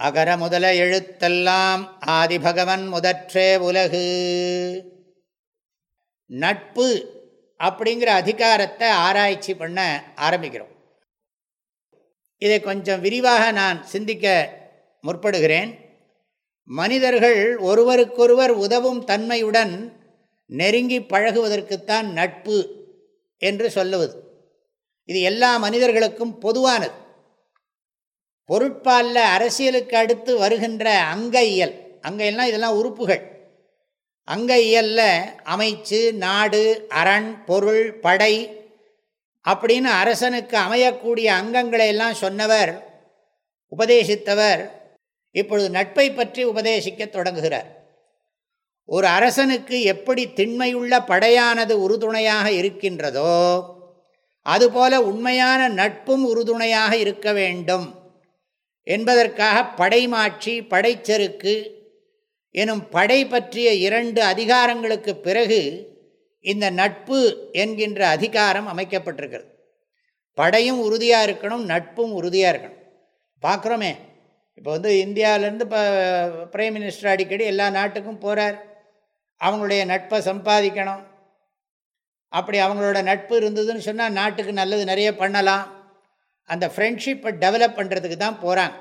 அகர முதல எழுத்தெல்லாம் ஆதிபகவன் முதற்றே உலகு. நட்பு அப்படிங்கிற அதிகாரத்தை ஆராய்ச்சி பண்ண ஆரம்பிக்கிறோம். இதை கொஞ்சம் விரிவாக நான் சிந்திக்க முற்படுகிறேன். மனிதர்கள் ஒருவருக்கொருவர் உதவும் தன்மையுடன் நெருங்கி பழகுவதற்குத்தான் நட்பு என்று சொல்லுவது. இது எல்லா மனிதர்களுக்கும் பொதுவானது. பொருட்பாலில் அரசியலுக்கு அடுத்து வருகின்ற அங்க இயல் அங்க இதெல்லாம் உறுப்புகள். அங்க இயலில் அமைச்சு நாடு அரண் பொருள் படை அப்படின்னு அரசனுக்கு அமையக்கூடிய அங்கங்களை எல்லாம் சொன்னவர் உபதேசித்தவர் இப்பொழுது நட்பை பற்றி உபதேசிக்க தொடங்குகிறார். ஒரு அரசனுக்கு எப்படி திண்மையுள்ள படையானது உறுதுணையாக இருக்கின்றதோ அதுபோல உண்மையான நட்பும் உறுதுணையாக இருக்க வேண்டும். என்பதற்காக படைமாட்சி படைச்செருக்கு எனும் படை பற்றிய இரண்டு அதிகாரங்களுக்கு பிறகு இந்த நட்பு என்கின்ற அதிகாரம் அமைக்கப்பட்டிருக்கிறது. படையும் உறுதியாக இருக்கணும் நட்பும் உறுதியாக இருக்கணும். பார்க்குறோமே. இப்போ வந்து இந்தியாவிலேருந்து இப்போ பிரைம் மினிஸ்டர் அடிக்கடி எல்லா நாட்டுக்கும் போகிறார் அவங்களுடைய நட்பை சம்பாதிக்கணும். அப்படி அவங்களோட நட்பு இருந்ததுன்னு சொன்னால் நாட்டுக்கு நல்லது நிறைய பண்ணலாம். அந்த ஃப்ரெண்ட்ஷிப்பை டெவலப் பண்ணுறதுக்கு தான் போகிறாங்க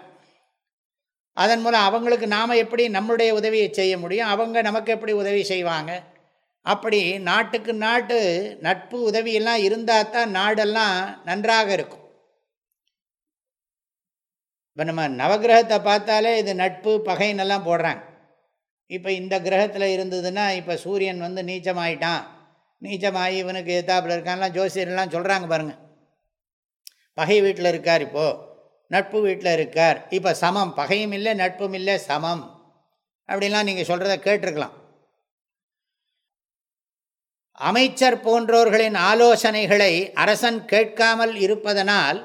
அதன் மூலம் அவங்களுக்கு நாம் எப்படி நம்மளுடைய உதவியை செய்ய முடியும் அவங்க நமக்கு எப்படி உதவி செய்வாங்க? அப்படி நாட்டுக்கு நாட்டு நட்பு உதவியெல்லாம் இருந்தால் தான் நாடெல்லாம் நன்றாக இருக்கும். இப்போ நம்ம நவகிரகத்தை பார்த்தாலே இது நட்பு பகைன்னெல்லாம் போடுறாங்க. இப்போ இந்த கிரகத்தில் இருந்ததுன்னா இப்போ சூரியன் வந்து நீச்சமாயிட்டான். நீச்சமாகி இவனுக்கு எத்தாப்பில் இருக்கான்லாம் ஜோசியர்லாம் சொல்கிறாங்க பாருங்கள் பகை வீட்டில் இருக்கார் இப்போது நட்பு வீட்டில் இருக்கார். இப்போ சமம். பகையும் இல்லை நட்பும் இல்லை சமம். அப்படின்லாம் நீங்கள் சொல்கிறத கேட்டிருக்கலாம். அமைச்சர் போன்றோர்களின் ஆலோசனைகளை அரசன் கேட்காமல் இருப்பதனால்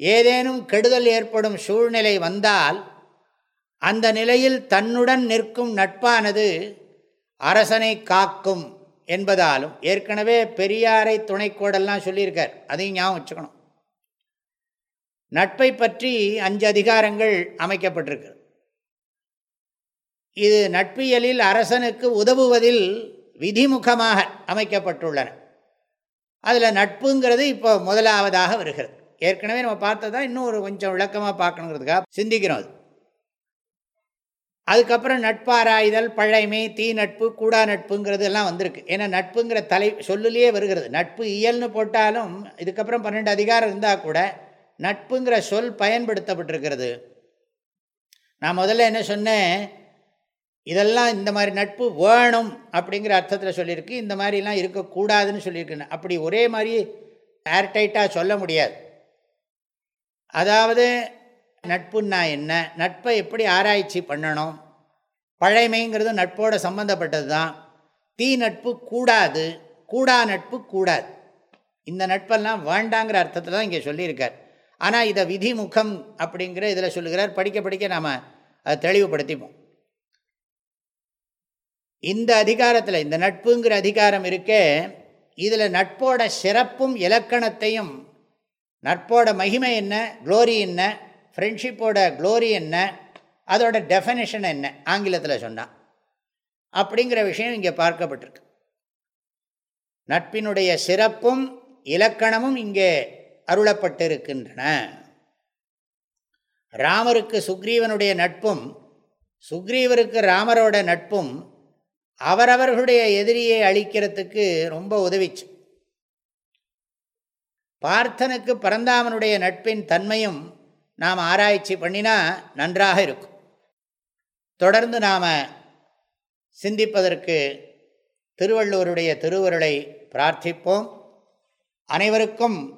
ஏதேனும் கெடுதல் ஏற்படும் சூழ்நிலை வந்தால் அந்த நிலையில் தன்னுடன் நிற்கும் நட்பானது அரசனை காக்கும் என்பதாலும் ஏற்கனவே பெரியாரை துணைக்கோடெல்லாம் சொல்லியிருக்கார். அதையும் ஞாபகம் வச்சுக்கணும். நட்பை பற்றி அஞ்சு அதிகாரங்கள் அமைக்கப்பட்டிருக்கு. இது நட்பியலில் அரசனுக்கு உதவுவதில் விதிமுகமாக அமைக்கப்பட்டுள்ளன. அதில் நட்புங்கிறது இப்போ முதலாவதாக வருகிறது. ஏற்கனவே நம்ம பார்த்ததா இன்னும் ஒரு கொஞ்சம் விளக்கமாக பார்க்கணுங்கிறதுக்காக சிந்திக்கிறோம் அது. அதுக்கப்புறம் நட்பாராய்தல் பழைமை தீ நட்பு கூடா நட்புங்கிறது எல்லாம் வந்திருக்கு. ஏன்னா நட்புங்கிற தலை சொல்லுலேயே வருகிறது. நட்பு இயல்னு போட்டாலும் இதுக்கப்புறம் பன்னெண்டு அதிகாரம் இருந்தால் கூட நட்புங்கிற சொல் பயன்படுத்தப்பட்டிருக்கிறது. நான் முதல்ல என்ன சொன்னேன்? இதெல்லாம் இந்த மாதிரி நட்பு வேணும் அப்படிங்கிற அர்த்தத்தில் சொல்லியிருக்கு. இந்த மாதிரிலாம் இருக்கக்கூடாதுன்னு சொல்லியிருக்கேன் அப்படி ஒரே மாதிரி ஏர்டைட்டாக சொல்ல முடியாது. அதாவது நட்புன்னா என்ன? நட்பை எப்படி ஆராய்ச்சி பண்ணணும்? பழைமைங்கிறது நட்போட சம்மந்தப்பட்டது தான் தீ நட்பு கூடாது. கூடா நட்பு கூடாது. இந்த நட்பெல்லாம் வேண்டாங்கிற அர்த்தத்தில் தான் இங்கே சொல்லியிருக்கார். ஆனால் இதை விதிமுகம் அப்படிங்கிற இதில் சொல்லுகிறார். படிக்க படிக்க நாம் அதை தெளிவுபடுத்திப்போம். இந்த அதிகாரத்தில் இந்த நட்புங்கிற அதிகாரம் இருக்கே இதில் நட்போட சிறப்பும் இலக்கணத்தையும் நட்போட மகிமை என்ன க்ளோரி என்ன ஃப்ரெண்ட்ஷிப்போட க்ளோரி என்ன அதோட டெஃபனேஷன் என்ன ஆங்கிலத்தில் சொன்னான் அப்படிங்கிற விஷயம் இங்கே பார்க்கப்பட்டிருக்கு. நட்பினுடைய சிறப்பும் இலக்கணமும் இங்கே அருளப்பட்டிருக்கின்றன. ராமருக்கு சுக்ரீவனுடைய நட்பும் சுக்ரீவருக்கு ராமரோட நட்பும் அவரவர்களுடைய எதிரியை அழிக்கிறதுக்கு ரொம்ப உதவிச்சு. பார்த்தனுக்கு பரந்தாமனுடைய நட்பின் தன்மையும் நாம் ஆராய்ச்சி பண்ணினா நன்றாக இருக்கும். தொடர்ந்து நாம் சிந்திப்பதற்கு திருவள்ளுவருடைய திருவருளை பிரார்த்திப்போம். அனைவருக்கும்